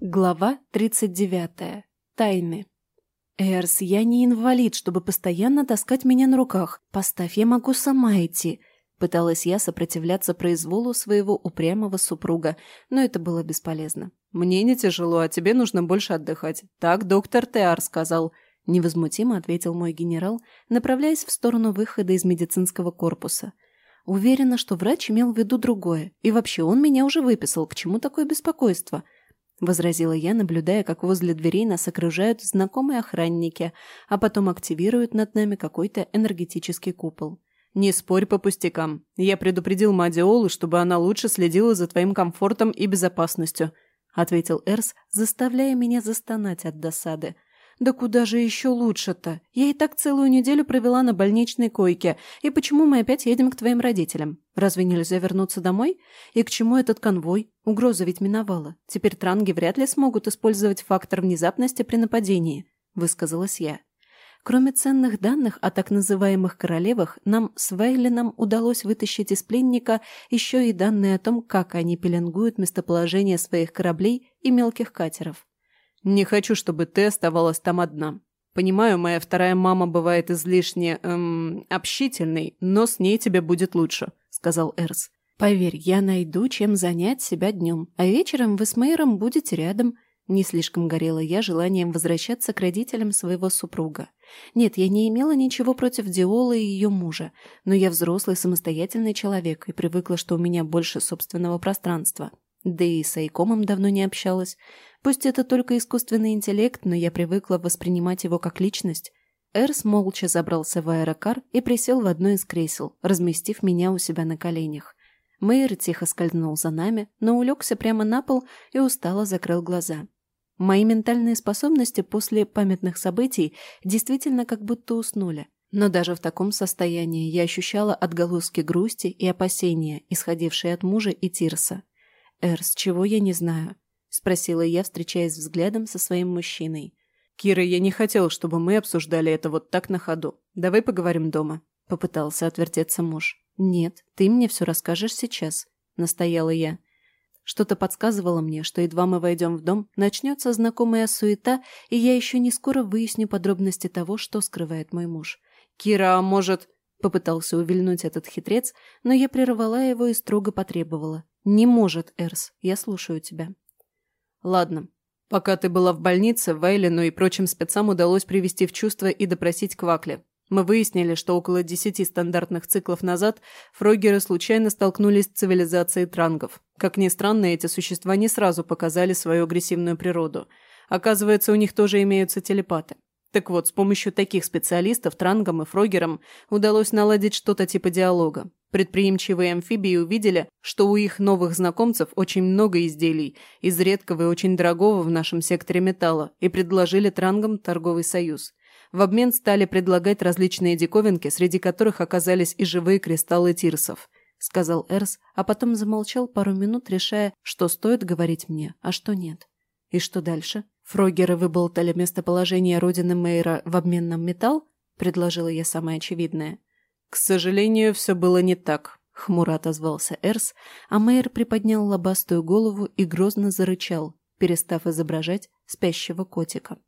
Глава 39. Тайны. «Эрс, я не инвалид, чтобы постоянно таскать меня на руках. Поставь, я могу сама идти». Пыталась я сопротивляться произволу своего упрямого супруга, но это было бесполезно. «Мне не тяжело, а тебе нужно больше отдыхать. Так доктор Теар сказал», – невозмутимо ответил мой генерал, направляясь в сторону выхода из медицинского корпуса. Уверена, что врач имел в виду другое, и вообще он меня уже выписал, к чему такое беспокойство –— возразила я, наблюдая, как возле дверей нас окружают знакомые охранники, а потом активируют над нами какой-то энергетический купол. «Не спорь по пустякам. Я предупредил Мадиолу, чтобы она лучше следила за твоим комфортом и безопасностью», — ответил Эрс, заставляя меня застонать от досады. Да куда же еще лучше-то? Я и так целую неделю провела на больничной койке. И почему мы опять едем к твоим родителям? Разве нельзя вернуться домой? И к чему этот конвой? Угроза ведь миновала. Теперь транги вряд ли смогут использовать фактор внезапности при нападении, высказалась я. Кроме ценных данных о так называемых королевах, нам с Вейлином удалось вытащить из пленника еще и данные о том, как они пеленгуют местоположение своих кораблей и мелких катеров. «Не хочу, чтобы ты оставалась там одна. Понимаю, моя вторая мама бывает излишне, эм, общительной, но с ней тебе будет лучше», — сказал Эрс. «Поверь, я найду, чем занять себя днем, а вечером вы с Мэйром будете рядом». Не слишком горела я желанием возвращаться к родителям своего супруга. Нет, я не имела ничего против Диолы и ее мужа, но я взрослый самостоятельный человек и привыкла, что у меня больше собственного пространства. Да и с Айкомом давно не общалась. Пусть это только искусственный интеллект, но я привыкла воспринимать его как личность. Эрс молча забрался в аэрокар и присел в одно из кресел, разместив меня у себя на коленях. Мэйр тихо скользнул за нами, но улегся прямо на пол и устало закрыл глаза. Мои ментальные способности после памятных событий действительно как будто уснули. Но даже в таком состоянии я ощущала отголоски грусти и опасения, исходившие от мужа и Тирса. «Эрс, чего я не знаю?» — спросила я, встречаясь взглядом со своим мужчиной. «Кира, я не хотел, чтобы мы обсуждали это вот так на ходу. Давай поговорим дома», — попытался отвертеться муж. «Нет, ты мне все расскажешь сейчас», — настояла я. Что-то подсказывало мне, что едва мы войдем в дом, начнется знакомая суета, и я еще не скоро выясню подробности того, что скрывает мой муж. «Кира, а может...» — попытался увильнуть этот хитрец, но я прервала его и строго потребовала. «Не может, Эрс, я слушаю тебя». Ладно. Пока ты была в больнице, Вейлину и прочим спецам удалось привести в чувство и допросить Квакли. Мы выяснили, что около десяти стандартных циклов назад фрогеры случайно столкнулись с цивилизацией трангов. Как ни странно, эти существа не сразу показали свою агрессивную природу. Оказывается, у них тоже имеются телепаты. Так вот, с помощью таких специалистов, трангам и фрогерам, удалось наладить что-то типа диалога. Предприимчивые амфибии увидели, что у их новых знакомцев очень много изделий из редкого и очень дорогого в нашем секторе металла и предложили трангам торговый союз. В обмен стали предлагать различные диковинки, среди которых оказались и живые кристаллы тирсов, сказал Эрс, а потом замолчал пару минут, решая, что стоит говорить мне, а что нет. И что дальше? Фрогеры выболтали местоположение родины Мейра в обмен на металл? Предложила я самое очевидное. «К сожалению, все было не так», — хмуро отозвался Эрс, а Мэйр приподнял лобастую голову и грозно зарычал, перестав изображать спящего котика.